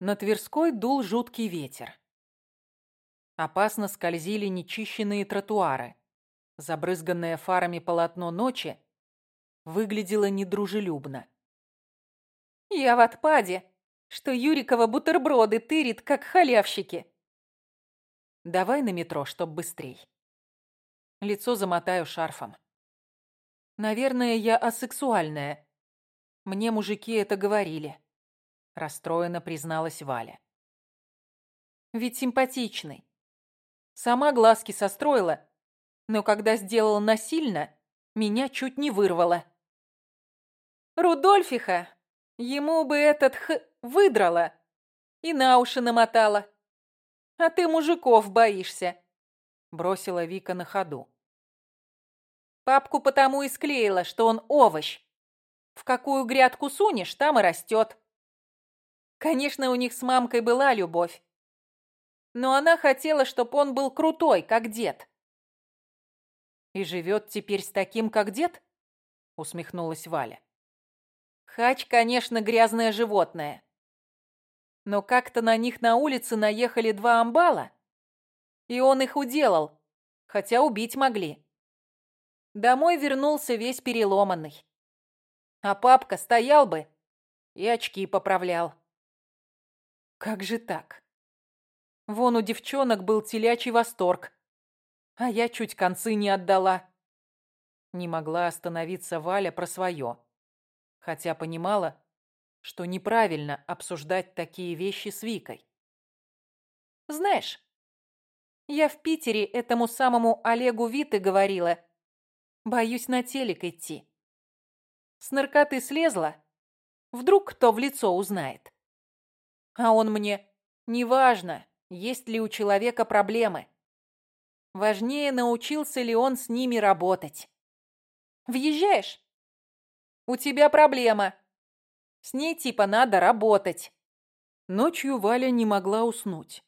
На Тверской дул жуткий ветер. Опасно скользили нечищенные тротуары. Забрызганное фарами полотно ночи выглядело недружелюбно. «Я в отпаде, что Юрикова бутерброды тырит, как халявщики». «Давай на метро, чтоб быстрей. Лицо замотаю шарфом. Наверное, я асексуальная. Мне мужики это говорили расстроенно призналась Валя. Ведь симпатичный. Сама глазки состроила, но когда сделала насильно, меня чуть не вырвало. Рудольфиха, ему бы этот х выдрала и на уши намотала. А ты мужиков боишься, бросила Вика на ходу. Папку потому и склеила, что он овощ. В какую грядку сунешь, там и растет. Конечно, у них с мамкой была любовь. Но она хотела, чтобы он был крутой, как дед. «И живет теперь с таким, как дед?» — усмехнулась Валя. Хач, конечно, грязное животное. Но как-то на них на улице наехали два амбала, и он их уделал, хотя убить могли. Домой вернулся весь переломанный. А папка стоял бы и очки поправлял. Как же так? Вон у девчонок был телячий восторг, а я чуть концы не отдала. Не могла остановиться Валя про свое, хотя понимала, что неправильно обсуждать такие вещи с Викой. Знаешь, я в Питере этому самому Олегу Виты говорила, боюсь на телек идти. С наркоты слезла, вдруг кто в лицо узнает. А он мне, неважно, есть ли у человека проблемы. Важнее, научился ли он с ними работать. Въезжаешь? У тебя проблема. С ней типа надо работать. Ночью Валя не могла уснуть.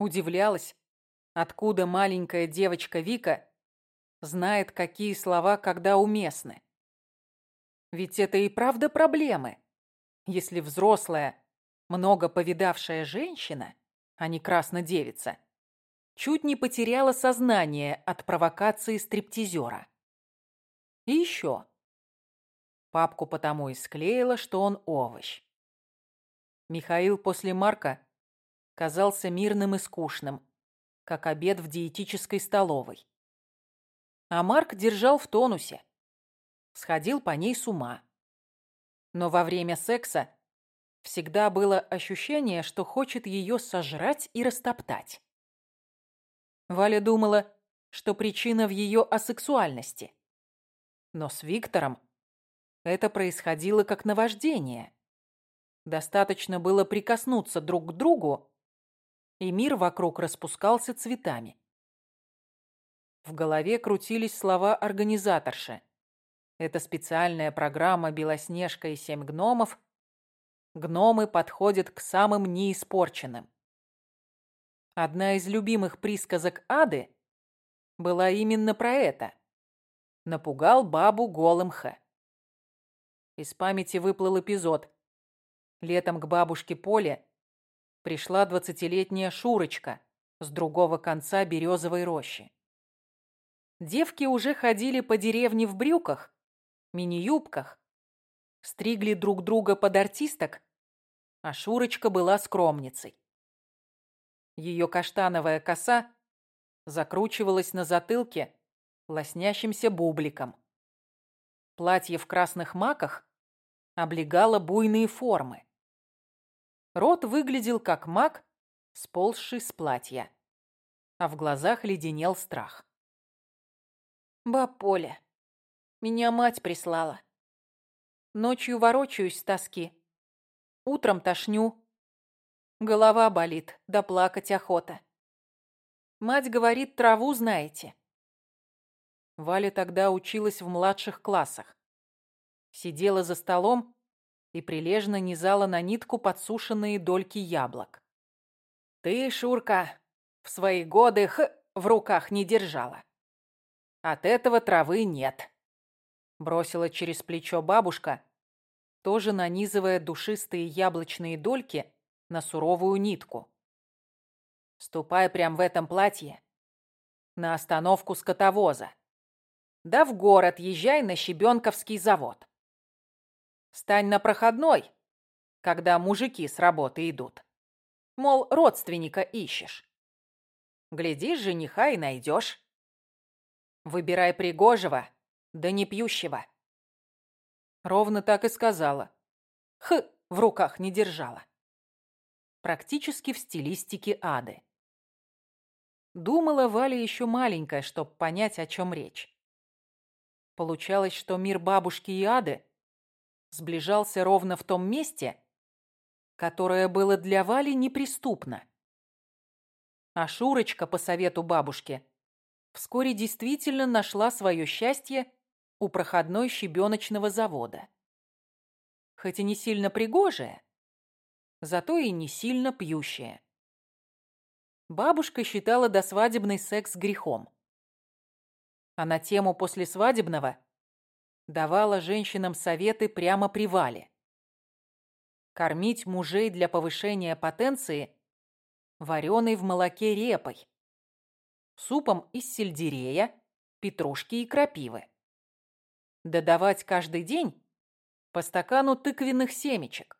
Удивлялась, откуда маленькая девочка Вика знает, какие слова когда уместны. Ведь это и правда проблемы. Если взрослая много повидавшая женщина, а не краснодевица, чуть не потеряла сознание от провокации стриптизера. И еще. Папку потому и склеила, что он овощ. Михаил после Марка казался мирным и скучным, как обед в диетической столовой. А Марк держал в тонусе, сходил по ней с ума. Но во время секса Всегда было ощущение, что хочет ее сожрать и растоптать. Валя думала, что причина в ее асексуальности. Но с Виктором это происходило как наваждение. Достаточно было прикоснуться друг к другу, и мир вокруг распускался цветами. В голове крутились слова организаторши. Это специальная программа «Белоснежка и семь гномов» гномы подходят к самым неиспорченным. Одна из любимых присказок Ады была именно про это. Напугал бабу голым Х. Из памяти выплыл эпизод. Летом к бабушке Поле пришла двадцатилетняя Шурочка с другого конца березовой рощи. Девки уже ходили по деревне в брюках, мини-юбках, стригли друг друга под артисток а Шурочка была скромницей. Ее каштановая коса закручивалась на затылке лоснящимся бубликом. Платье в красных маках облегало буйные формы. Рот выглядел как мак, сползший с платья, а в глазах леденел страх. «Баб Поля, меня мать прислала. Ночью ворочаюсь с тоски. Утром тошню. Голова болит, да плакать охота. Мать говорит, траву знаете. Валя тогда училась в младших классах. Сидела за столом и прилежно низала на нитку подсушенные дольки яблок. Ты, Шурка, в свои годы х в руках не держала. От этого травы нет. Бросила через плечо бабушка, тоже нанизывая душистые яблочные дольки на суровую нитку. Ступай прям в этом платье на остановку скотовоза. Да в город езжай на Щебенковский завод. Стань на проходной, когда мужики с работы идут. Мол, родственника ищешь. Глядишь, жениха и найдешь. Выбирай пригожего, да не пьющего. Ровно так и сказала. Х в руках не держала. Практически в стилистике ады. Думала Валя еще маленькая, чтобы понять, о чем речь. Получалось, что мир бабушки и ады сближался ровно в том месте, которое было для Вали неприступно. А Шурочка, по совету бабушки, вскоре действительно нашла свое счастье у проходной щебеночного завода. Хоть и не сильно пригожая, зато и не сильно пьющая. Бабушка считала досвадебный секс грехом. А на тему послесвадебного давала женщинам советы прямо при вале. Кормить мужей для повышения потенции вареной в молоке репой, супом из сельдерея, петрушки и крапивы. Додавать каждый день по стакану тыквенных семечек.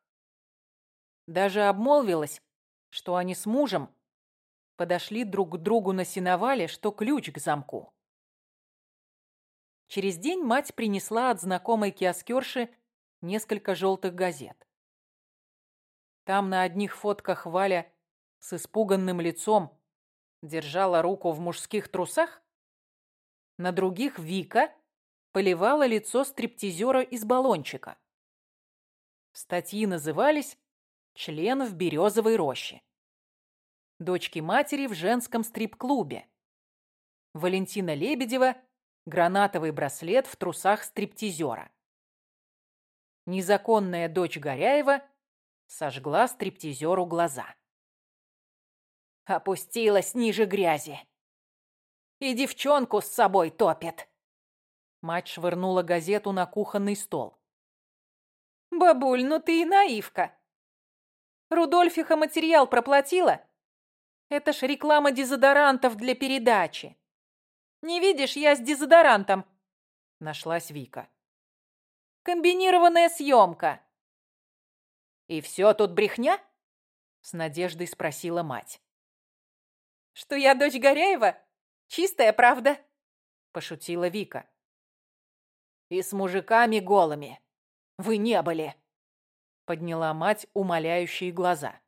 Даже обмолвилась, что они с мужем подошли друг к другу на сеновале, что ключ к замку. Через день мать принесла от знакомой киоскерши несколько желтых газет. Там на одних фотках Валя с испуганным лицом держала руку в мужских трусах, на других Вика поливала лицо стриптизера из баллончика. Статьи назывались «Член в березовой роще» дочки матери в женском стрип-клубе. Валентина Лебедева – гранатовый браслет в трусах стриптизера. Незаконная дочь Горяева сожгла стриптизеру глаза. Опустилась ниже грязи. И девчонку с собой топит. Мать швырнула газету на кухонный стол. «Бабуль, ну ты и наивка. Рудольфиха материал проплатила?» Это ж реклама дезодорантов для передачи. Не видишь, я с дезодорантом. Нашлась Вика. Комбинированная съемка. И все тут брехня? С надеждой спросила мать. Что я дочь Горяева? Чистая правда? Пошутила Вика. И с мужиками голыми. Вы не были. Подняла мать умоляющие глаза.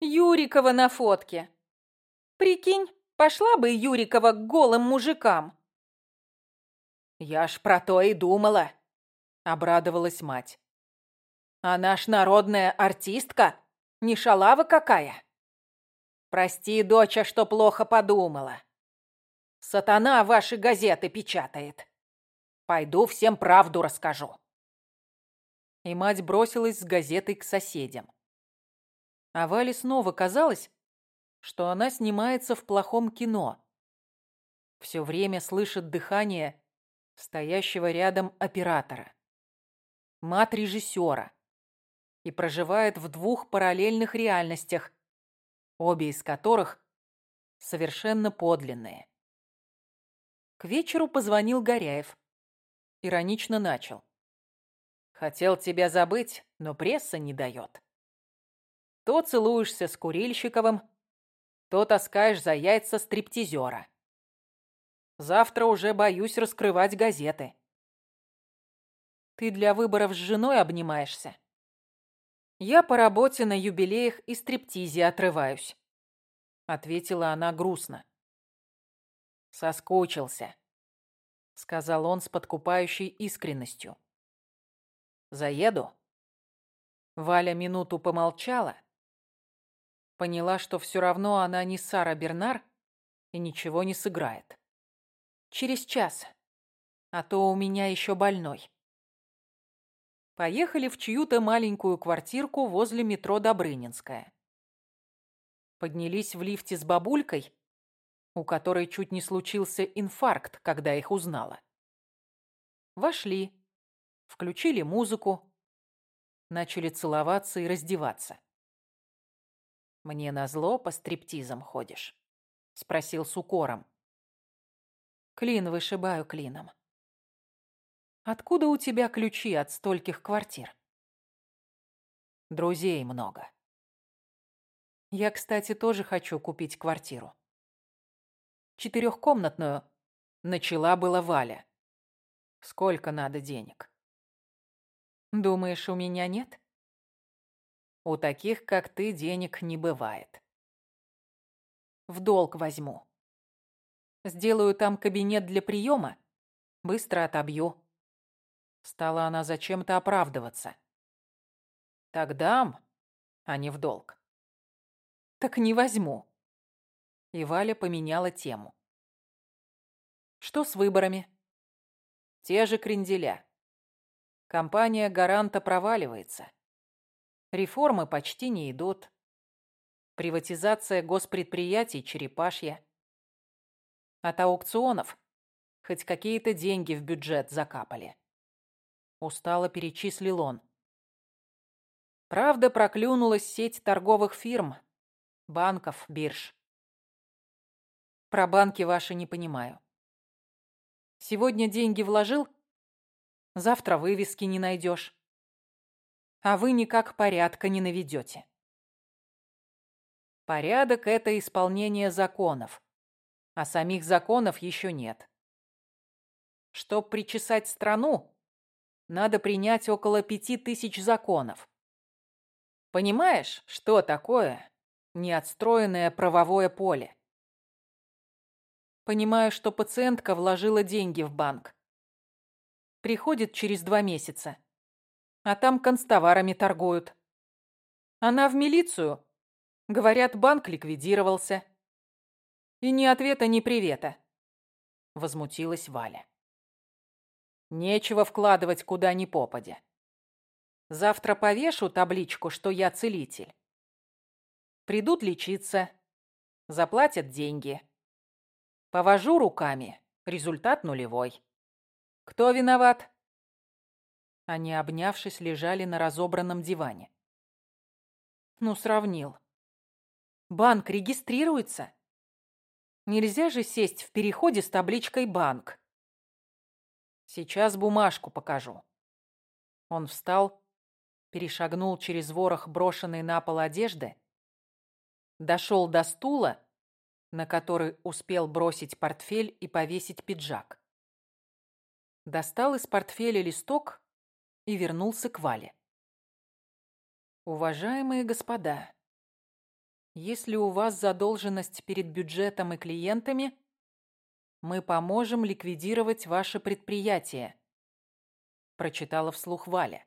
Юрикова на фотке. Прикинь, пошла бы Юрикова к голым мужикам. Я ж про то и думала, обрадовалась мать. Она ж народная артистка, не шалава какая. Прости, доча, что плохо подумала. Сатана ваши газеты печатает. Пойду всем правду расскажу. И мать бросилась с газетой к соседям. А Вале снова казалось, что она снимается в плохом кино. Все время слышит дыхание стоящего рядом оператора, мат режиссера, и проживает в двух параллельных реальностях, обе из которых совершенно подлинные. К вечеру позвонил Горяев. Иронично начал. «Хотел тебя забыть, но пресса не дает». То целуешься с Курильщиковым, то таскаешь за яйца стриптизера. Завтра уже боюсь раскрывать газеты. Ты для выборов с женой обнимаешься? Я по работе на юбилеях и стриптизе отрываюсь, ответила она грустно. Соскучился, сказал он с подкупающей искренностью. Заеду? Валя минуту помолчала, Поняла, что все равно она не Сара Бернар и ничего не сыграет. Через час, а то у меня еще больной. Поехали в чью-то маленькую квартирку возле метро Добрынинская. Поднялись в лифте с бабулькой, у которой чуть не случился инфаркт, когда их узнала. Вошли, включили музыку, начали целоваться и раздеваться. «Мне назло по стриптизам ходишь?» — спросил с укором. «Клин вышибаю клином. Откуда у тебя ключи от стольких квартир?» «Друзей много». «Я, кстати, тоже хочу купить квартиру. Четырехкомнатную». Начала была Валя. «Сколько надо денег?» «Думаешь, у меня нет?» У таких, как ты, денег не бывает. В долг возьму. Сделаю там кабинет для приема, быстро отобью. Стала она зачем-то оправдываться. Так дам, а не в долг. Так не возьму. И Валя поменяла тему. Что с выборами? Те же кренделя. Компания гаранта проваливается. Реформы почти не идут. Приватизация госпредприятий черепашья. От аукционов хоть какие-то деньги в бюджет закапали. Устало перечислил он. Правда, проклюнулась сеть торговых фирм, банков, бирж. Про банки ваши не понимаю. Сегодня деньги вложил, завтра вывески не найдешь а вы никак порядка не наведете. Порядок – это исполнение законов, а самих законов еще нет. Чтоб причесать страну, надо принять около пяти тысяч законов. Понимаешь, что такое неотстроенное правовое поле? Понимаю, что пациентка вложила деньги в банк. Приходит через два месяца а там констоварами торгуют. Она в милицию. Говорят, банк ликвидировался. И ни ответа, ни привета. Возмутилась Валя. Нечего вкладывать куда ни попадя. Завтра повешу табличку, что я целитель. Придут лечиться, заплатят деньги. Повожу руками, результат нулевой. Кто виноват? Они, обнявшись, лежали на разобранном диване. Ну, сравнил. Банк регистрируется. Нельзя же сесть в переходе с табличкой «Банк». Сейчас бумажку покажу. Он встал, перешагнул через ворох брошенной на пол одежды, дошел до стула, на который успел бросить портфель и повесить пиджак. Достал из портфеля листок и вернулся к Вале. Уважаемые господа, если у вас задолженность перед бюджетом и клиентами, мы поможем ликвидировать ваше предприятие, прочитала вслух Валя.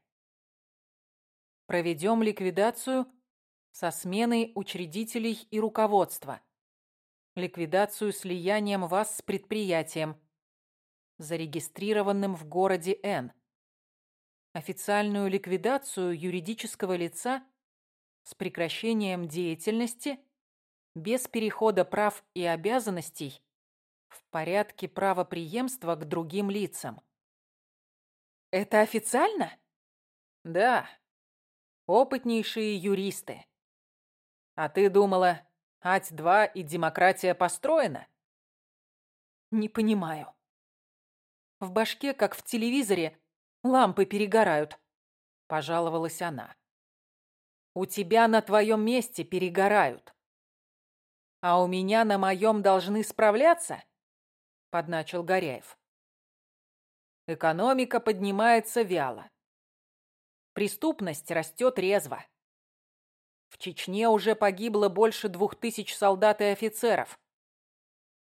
Проведем ликвидацию со сменой учредителей и руководства. Ликвидацию слиянием вас с предприятием, зарегистрированным в городе Н официальную ликвидацию юридического лица с прекращением деятельности без перехода прав и обязанностей в порядке правопреемства к другим лицам. Это официально? Да. Опытнейшие юристы. А ты думала, Ать-2 и демократия построена? Не понимаю. В башке, как в телевизоре, Лампы перегорают», — пожаловалась она. «У тебя на твоем месте перегорают. А у меня на моем должны справляться?» — подначил Горяев. Экономика поднимается вяло. Преступность растет резво. В Чечне уже погибло больше двух тысяч солдат и офицеров.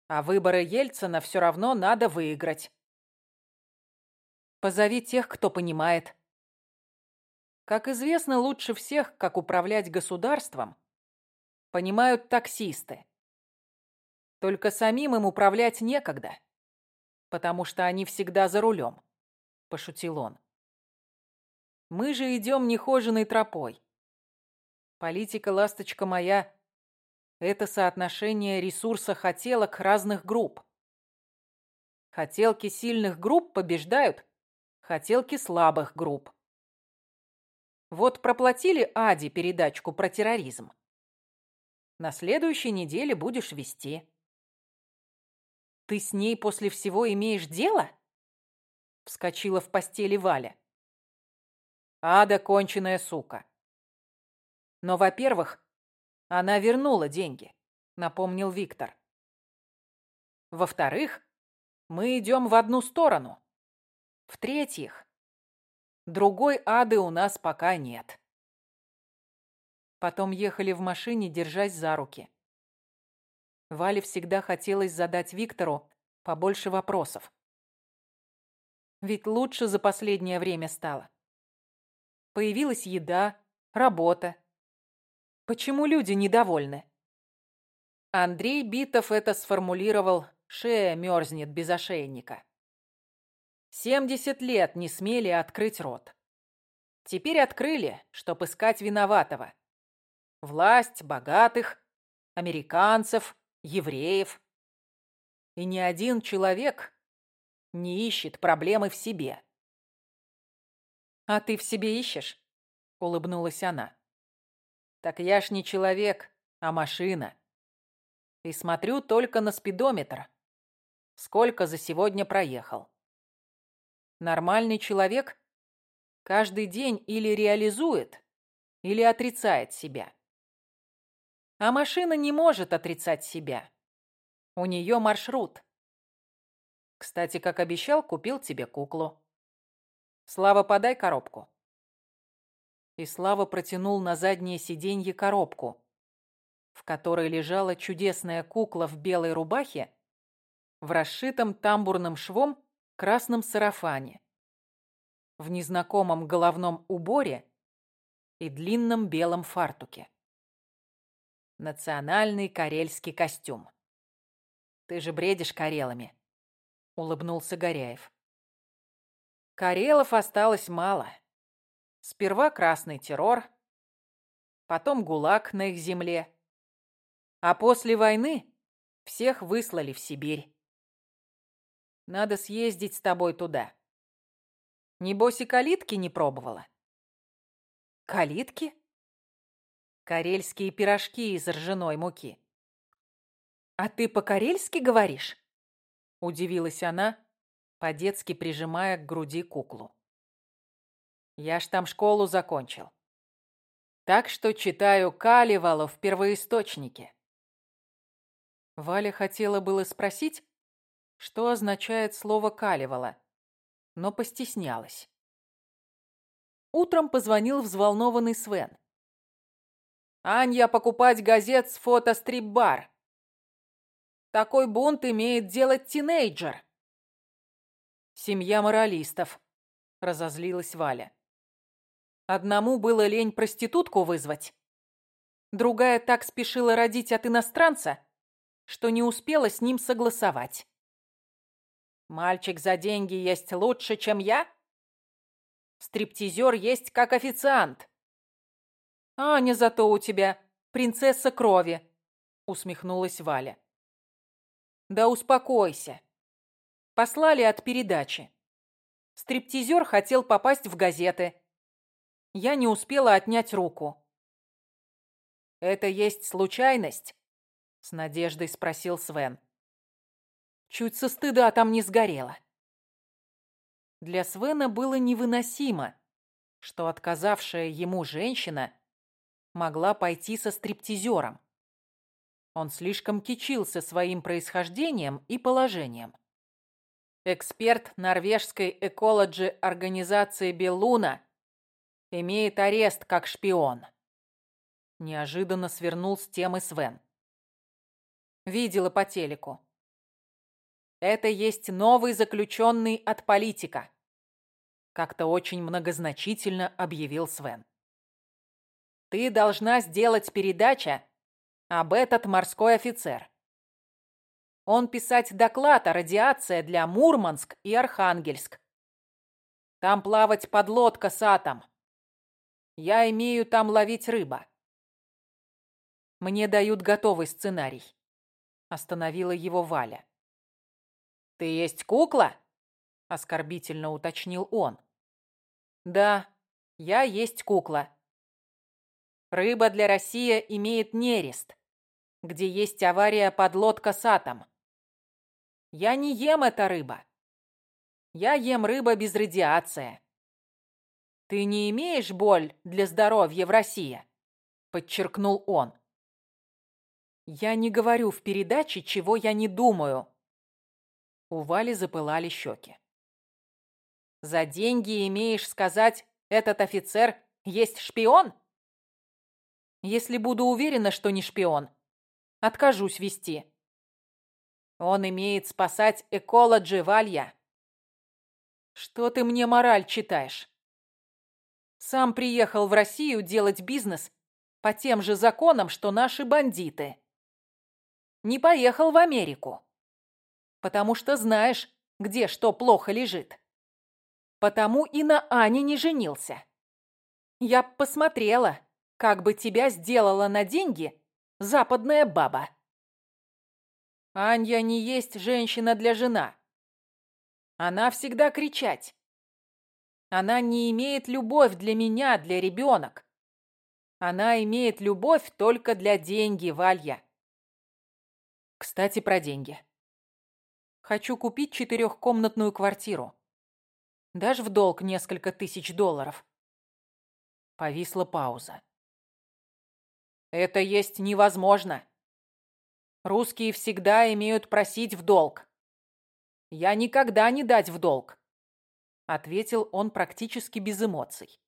А выборы Ельцина все равно надо выиграть. Позови тех, кто понимает. Как известно, лучше всех, как управлять государством, понимают таксисты. Только самим им управлять некогда, потому что они всегда за рулем, пошутил он. Мы же идем нехоженной тропой. Политика, ласточка моя, это соотношение ресурса хотелок разных групп. Хотелки сильных групп побеждают, хотелки слабых групп. Вот проплатили Аде передачку про терроризм. На следующей неделе будешь вести. Ты с ней после всего имеешь дело? Вскочила в постели Валя. Ада конченая сука. Но, во-первых, она вернула деньги, напомнил Виктор. Во-вторых, мы идем в одну сторону. В-третьих, другой ады у нас пока нет. Потом ехали в машине, держась за руки. Вале всегда хотелось задать Виктору побольше вопросов. Ведь лучше за последнее время стало. Появилась еда, работа. Почему люди недовольны? Андрей Битов это сформулировал «шея мерзнет без ошейника». Семьдесят лет не смели открыть рот. Теперь открыли, чтоб искать виноватого. Власть богатых, американцев, евреев. И ни один человек не ищет проблемы в себе. «А ты в себе ищешь?» — улыбнулась она. «Так я ж не человек, а машина. И смотрю только на спидометр. Сколько за сегодня проехал. Нормальный человек каждый день или реализует, или отрицает себя. А машина не может отрицать себя. У нее маршрут. Кстати, как обещал, купил тебе куклу. Слава, подай коробку. И Слава протянул на заднее сиденье коробку, в которой лежала чудесная кукла в белой рубахе в расшитом тамбурным швом красном сарафане, в незнакомом головном уборе и длинном белом фартуке. Национальный карельский костюм. Ты же бредишь карелами, улыбнулся Горяев. Карелов осталось мало. Сперва красный террор, потом ГУЛАГ на их земле, а после войны всех выслали в Сибирь. Надо съездить с тобой туда. Небось и калитки не пробовала? Калитки? Карельские пирожки из ржаной муки. «А ты по-карельски говоришь?» Удивилась она, по-детски прижимая к груди куклу. «Я ж там школу закончил. Так что читаю Калевала в первоисточнике». Валя хотела было спросить, что означает слово «калевала», но постеснялась. Утром позвонил взволнованный Свен. Анья покупать газет с фото стрип-бар. Такой бунт имеет делать тинейджер. Семья моралистов, разозлилась Валя. Одному было лень проститутку вызвать. Другая так спешила родить от иностранца, что не успела с ним согласовать. Мальчик за деньги есть лучше, чем я? Стриптизер есть как официант. «Аня зато у тебя принцесса крови», — усмехнулась Валя. «Да успокойся. Послали от передачи. Стриптизер хотел попасть в газеты. Я не успела отнять руку». «Это есть случайность?» — с надеждой спросил Свен. Чуть со стыда там не сгорела. Для Свена было невыносимо, что отказавшая ему женщина могла пойти со стриптизером. Он слишком кичился своим происхождением и положением. Эксперт норвежской экологи организации Белуна имеет арест как шпион. Неожиданно свернул с темы Свен. Видела по телеку. Это есть новый заключенный от политика. Как-то очень многозначительно объявил Свен. Ты должна сделать передача об этот морской офицер. Он писать доклад о радиации для Мурманск и Архангельск. Там плавать подлодка с атом. Я имею там ловить рыба. Мне дают готовый сценарий. Остановила его Валя. Ты есть кукла? Оскорбительно уточнил он. Да, я есть кукла. Рыба для России имеет нерест, где есть авария подлодка с атом. Я не ем эта рыба. Я ем рыба без радиации. Ты не имеешь боль для здоровья в России? Подчеркнул он. Я не говорю в передаче, чего я не думаю. У Вали запылали щеки. За деньги имеешь сказать, этот офицер есть шпион? Если буду уверена, что не шпион, откажусь вести. Он имеет спасать экологи Валья. Что ты мне мораль читаешь? Сам приехал в Россию делать бизнес по тем же законам, что наши бандиты. Не поехал в Америку. Потому что знаешь, где что плохо лежит. Потому и на Ане не женился. Я посмотрела, как бы тебя сделала на деньги западная баба. Анья не есть женщина для жена. Она всегда кричать. Она не имеет любовь для меня, для ребенок. Она имеет любовь только для деньги, Валья. Кстати, про деньги. Хочу купить четырехкомнатную квартиру. Дашь в долг несколько тысяч долларов?» Повисла пауза. «Это есть невозможно. Русские всегда имеют просить в долг. Я никогда не дать в долг», — ответил он практически без эмоций.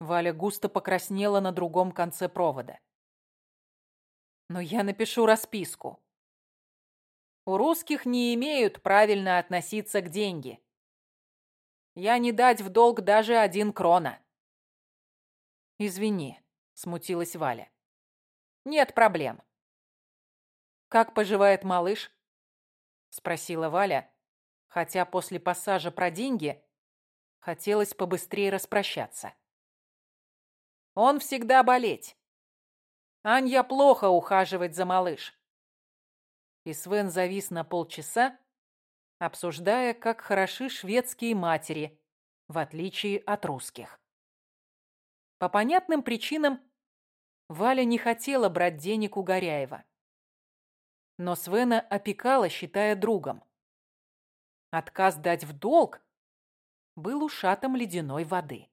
Валя густо покраснела на другом конце провода. «Но я напишу расписку. У русских не имеют правильно относиться к деньги. Я не дать в долг даже один крона. Извини, смутилась Валя. Нет проблем. Как поживает малыш? Спросила Валя, хотя после пассажа про деньги хотелось побыстрее распрощаться. Он всегда болеть. Анья плохо ухаживать за малыш. И Свен завис на полчаса, обсуждая, как хороши шведские матери, в отличие от русских. По понятным причинам Валя не хотела брать денег у Горяева. Но Свена опекала, считая другом. Отказ дать в долг был ушатом ледяной воды.